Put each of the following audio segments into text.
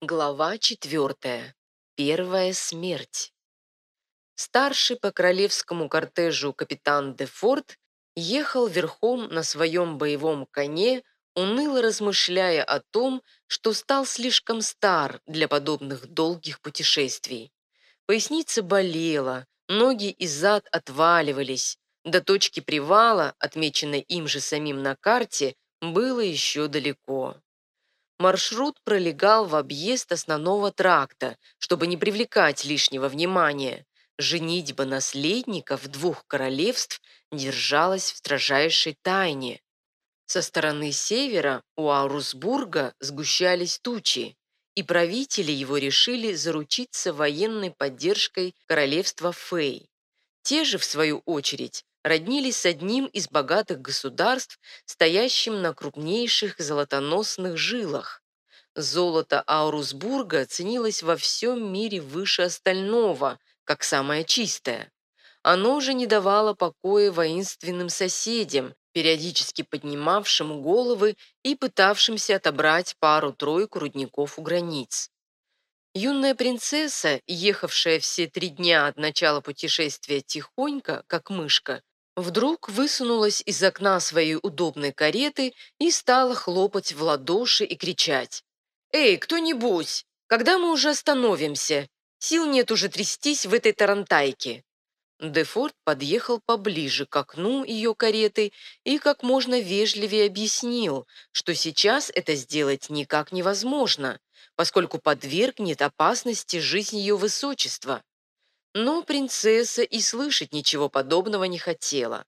Глава четвертая. Первая смерть. Старший по королевскому кортежу капитан де Форт ехал верхом на своем боевом коне, уныло размышляя о том, что стал слишком стар для подобных долгих путешествий. Поясница болела, ноги и зад отваливались. До точки привала, отмеченной им же самим на карте, было еще далеко. Маршрут пролегал в объезд основного тракта, чтобы не привлекать лишнего внимания. Женитьба наследников двух королевств держалась в строжайшей тайне. Со стороны севера у Аурусбурга сгущались тучи, и правители его решили заручиться военной поддержкой королевства Фэй. Те же, в свою очередь, роднились с одним из богатых государств, стоящим на крупнейших золотоносных жилах. Золото Аурусбурга ценилось во всем мире выше остального, как самое чистое. Оно же не давало покоя воинственным соседям, периодически поднимавшим головы и пытавшимся отобрать пару-тройку рудников у границ. Юная принцесса, ехавшая все три дня от начала путешествия тихонько, как мышка, вдруг высунулась из окна своей удобной кареты и стала хлопать в ладоши и кричать. «Эй, кто-нибудь, когда мы уже остановимся? Сил нет уже трястись в этой тарантайке». Дефорт подъехал поближе к окну ее кареты и как можно вежливее объяснил, что сейчас это сделать никак невозможно, поскольку подвергнет опасности жизнь ее высочества. Но принцесса и слышать ничего подобного не хотела.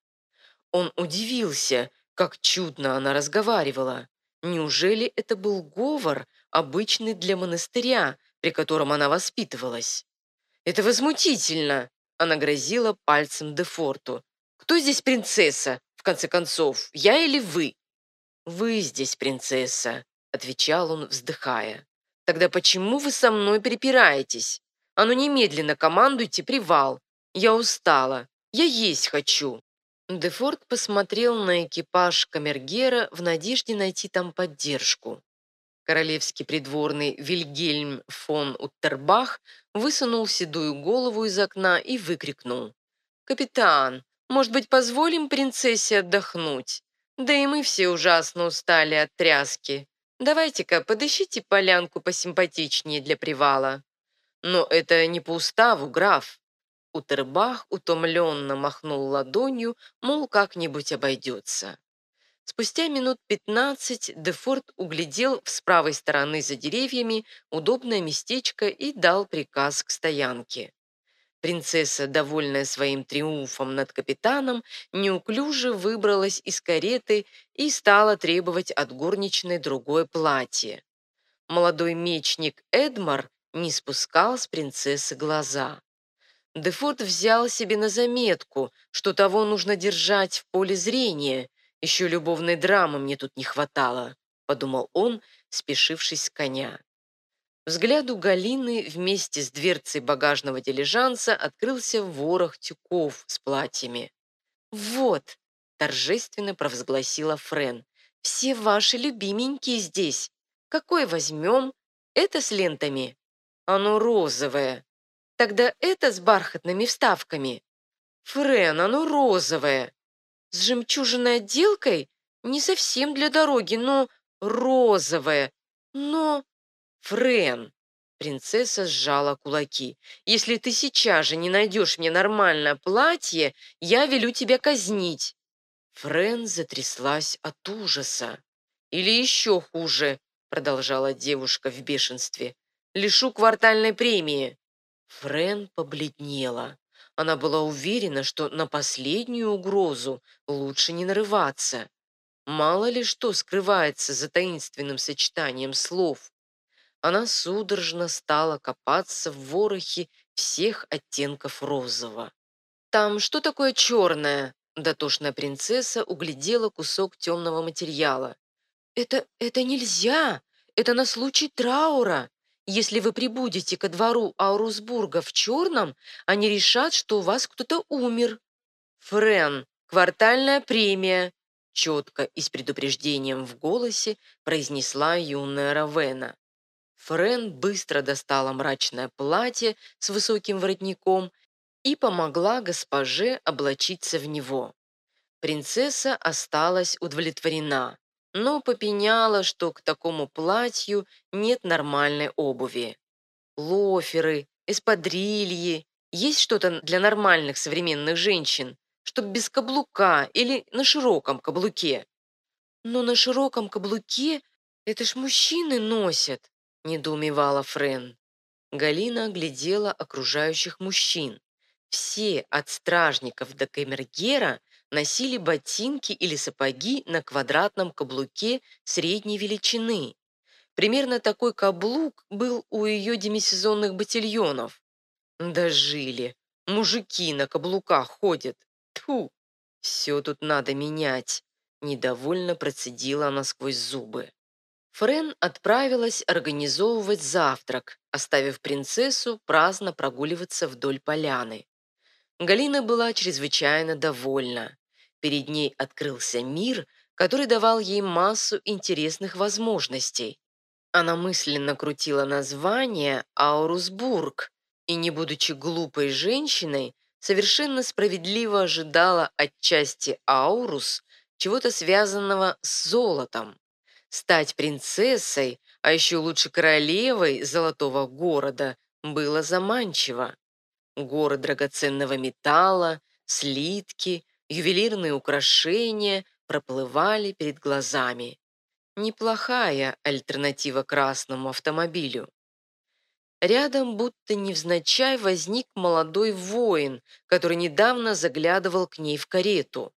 Он удивился, как чудно она разговаривала. Неужели это был говор, обычный для монастыря, при котором она воспитывалась? «Это возмутительно!» Она грозила пальцем Дефорту. «Кто здесь принцесса, в конце концов, я или вы?» «Вы здесь принцесса», — отвечал он, вздыхая. «Тогда почему вы со мной перепираетесь? А ну немедленно командуйте привал. Я устала. Я есть хочу». Дефорт посмотрел на экипаж камергера в надежде найти там поддержку. Королевский придворный Вильгельм фон Уттербах высунул седую голову из окна и выкрикнул. «Капитан, может быть, позволим принцессе отдохнуть? Да и мы все ужасно устали от тряски. Давайте-ка подыщите полянку посимпатичнее для привала». «Но это не по уставу, граф. Утербах утомленно махнул ладонью, мол, как-нибудь обойдется. Спустя минут пятнадцать Дефорт углядел с правой стороны за деревьями удобное местечко и дал приказ к стоянке. Принцесса, довольная своим триумфом над капитаном, неуклюже выбралась из кареты и стала требовать от горничной другое платье. Молодой мечник Эдмар не спускал с принцессы глаза. Дефорт взял себе на заметку, что того нужно держать в поле зрения. Еще любовной драмы мне тут не хватало, подумал он, спешившись с коня. Взгляду Галины вместе с дверцей багажного дилижанса открылся ворох тюков с платьями. «Вот!» – торжественно провозгласила Френ. «Все ваши любименькие здесь. Какой возьмем? Это с лентами?» «Оно розовое», Тогда это с бархатными вставками. Френ, оно розовое. С жемчужиной отделкой? Не совсем для дороги, но розовое. Но... Френ, принцесса сжала кулаки. Если ты сейчас же не найдешь мне нормальное платье, я велю тебя казнить. Френ затряслась от ужаса. Или еще хуже, продолжала девушка в бешенстве. Лишу квартальной премии. Френ побледнела. Она была уверена, что на последнюю угрозу лучше не нарываться. Мало ли что скрывается за таинственным сочетанием слов. Она судорожно стала копаться в ворохе всех оттенков розового. «Там что такое черное?» Дотошная принцесса углядела кусок темного материала. «Это... это нельзя! Это на случай траура!» Если вы прибудете ко двору Аурусбурга в черном, они решат, что у вас кто-то умер. Френ, квартальная премия, четко и с предупреждением в голосе произнесла юная Равена. Френ быстро достала мрачное платье с высоким воротником и помогла госпоже облачиться в него. Принцесса осталась удовлетворена, но попеняла, что к такому платью нет нормальной обуви. Лоферы, эспадрильи, есть что-то для нормальных современных женщин, чтоб без каблука или на широком каблуке. Но на широком каблуке это ж мужчины носят, недоумевала Френ. Галина оглядела окружающих мужчин. Все, от стражников до камергера, носили ботинки или сапоги на квадратном каблуке средней величины. Примерно такой каблук был у ее демисезонных ботильонов. Дожили. Мужики на каблуках ходят. Тьфу, все тут надо менять. Недовольно процедила она сквозь зубы. Френ отправилась организовывать завтрак, оставив принцессу праздно прогуливаться вдоль поляны. Галина была чрезвычайно довольна. Перед ней открылся мир, который давал ей массу интересных возможностей. Она мысленно крутила название «Аурусбург» и, не будучи глупой женщиной, совершенно справедливо ожидала от части «Аурус» чего-то связанного с золотом. Стать принцессой, а еще лучше королевой золотого города, было заманчиво. Горы драгоценного металла, слитки, ювелирные украшения проплывали перед глазами. Неплохая альтернатива красному автомобилю. Рядом будто невзначай возник молодой воин, который недавно заглядывал к ней в карету.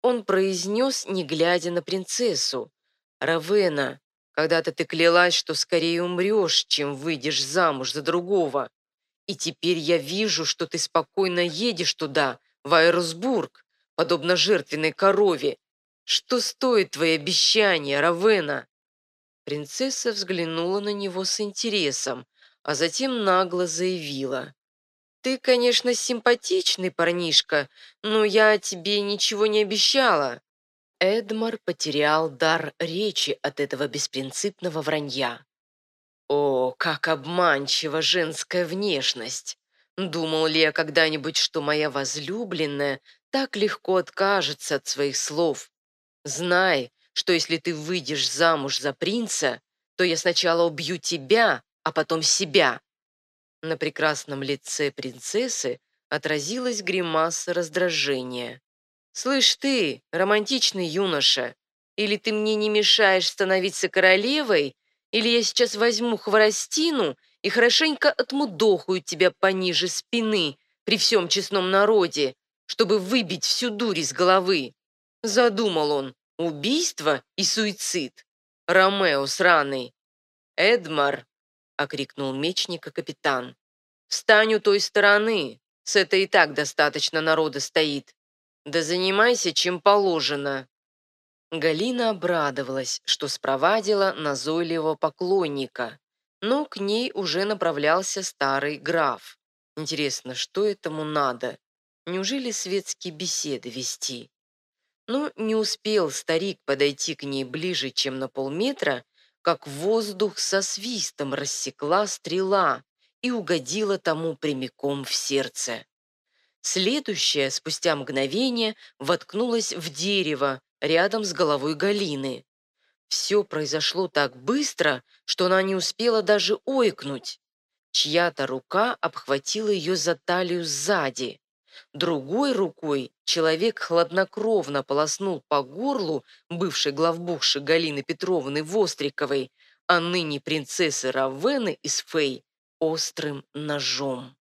Он произнес, не глядя на принцессу, «Равена, когда-то ты клялась, что скорее умрешь, чем выйдешь замуж за другого. И теперь я вижу, что ты спокойно едешь туда, в Айрусбург, подобно жертвенной корове. Что стоит твои обещания, Равена?» Принцесса взглянула на него с интересом, а затем нагло заявила. «Ты, конечно, симпатичный парнишка, но я тебе ничего не обещала». Эдмар потерял дар речи от этого беспринципного вранья. О, как обманчива женская внешность! Думал ли я когда-нибудь, что моя возлюбленная так легко откажется от своих слов? Знай, что если ты выйдешь замуж за принца, то я сначала убью тебя, а потом себя». На прекрасном лице принцессы отразилась гримаса раздражения. «Слышь ты, романтичный юноша, или ты мне не мешаешь становиться королевой, или я сейчас возьму хворостину и хорошенько отмудохаю тебя пониже спины при всем честном народе, чтобы выбить всю дурь из головы». Задумал он убийство и суицид. Ромео сраный. Эдмар, окрикнул мечника капитан. Встань у той стороны, с этой и так достаточно народа стоит. Да занимайся, чем положено». Галина обрадовалась, что спровадила назойливого поклонника, но к ней уже направлялся старый граф. Интересно, что этому надо? Неужели светские беседы вести? Но не успел старик подойти к ней ближе, чем на полметра, как воздух со свистом рассекла стрела и угодила тому прямиком в сердце. Следующая, спустя мгновение, воткнулась в дерево рядом с головой Галины. Все произошло так быстро, что она не успела даже ойкнуть. Чья-то рука обхватила ее за талию сзади. Другой рукой человек хладнокровно полоснул по горлу бывшей главбухши Галины Петровны Востриковой, а ныне принцессы Равены из Фей, острым ножом.